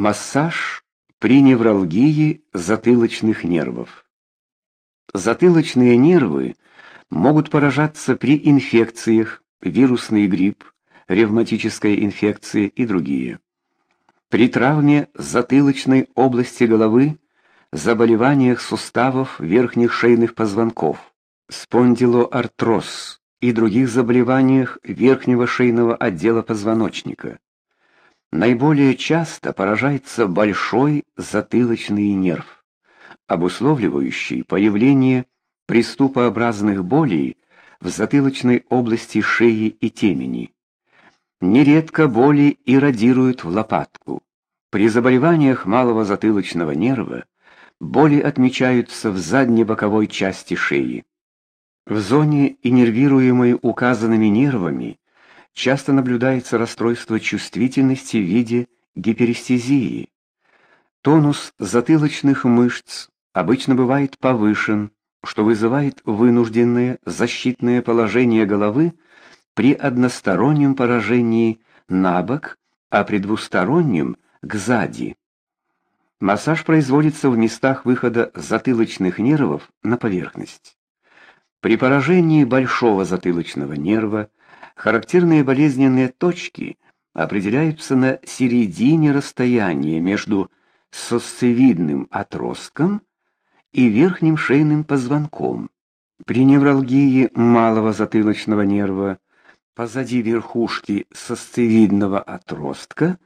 Массаж при невралгии затылочных нервов. Затылочные нервы могут поражаться при инфекциях, вирусный грипп, ревматическая инфекция и другие. При травме затылочной области головы, заболеваниях суставов верхних шейных позвонков, спондилоартроз и других заболеваниях верхнего шейного отдела позвоночника. Наиболее часто поражается большой затылочный нерв, обусловливающий появление приступообразных болей в затылочной области шеи и темени. Нередко боли иррадируют в лопатку. При заболеваниях малого затылочного нерва боли отмечаются в задней боковой части шеи. В зоне, иннервируемой указанными нервами, часто наблюдается расстройство чувствительности в виде гиперестезии. Тонус затылочных мышц обычно бывает повышен, что вызывает вынужденное защитное положение головы при одностороннем поражении на бок, а при двустороннем к сзади. Массаж производится в местах выхода затылочных нервов на поверхность. При поражении большого затылочного нерва Характерные болезненные точки определяются на середине расстояния между сосцевидным отростком и верхним шейным позвонком. При невралгии малого затылочного нерва позади верхушки сосцевидного отростка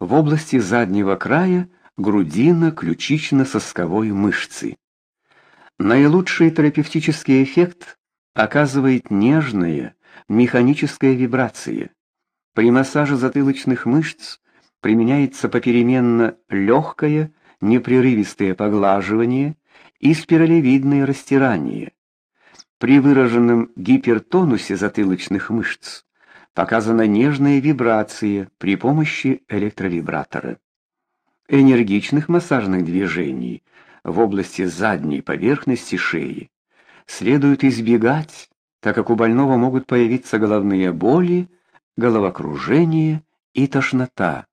в области заднего края грудино-ключично-сосковой мышцы. Наилучший терапевтический эффект оказывает нежное механическая вибрация. При массаже затылочных мышц применяется попеременно легкое, непрерывистое поглаживание и спиралевидное растирание. При выраженном гипертонусе затылочных мышц показана нежная вибрация при помощи электровибратора. Энергичных массажных движений в области задней поверхности шеи следует избегать так как у больного могут появиться головные боли, головокружение и тошнота.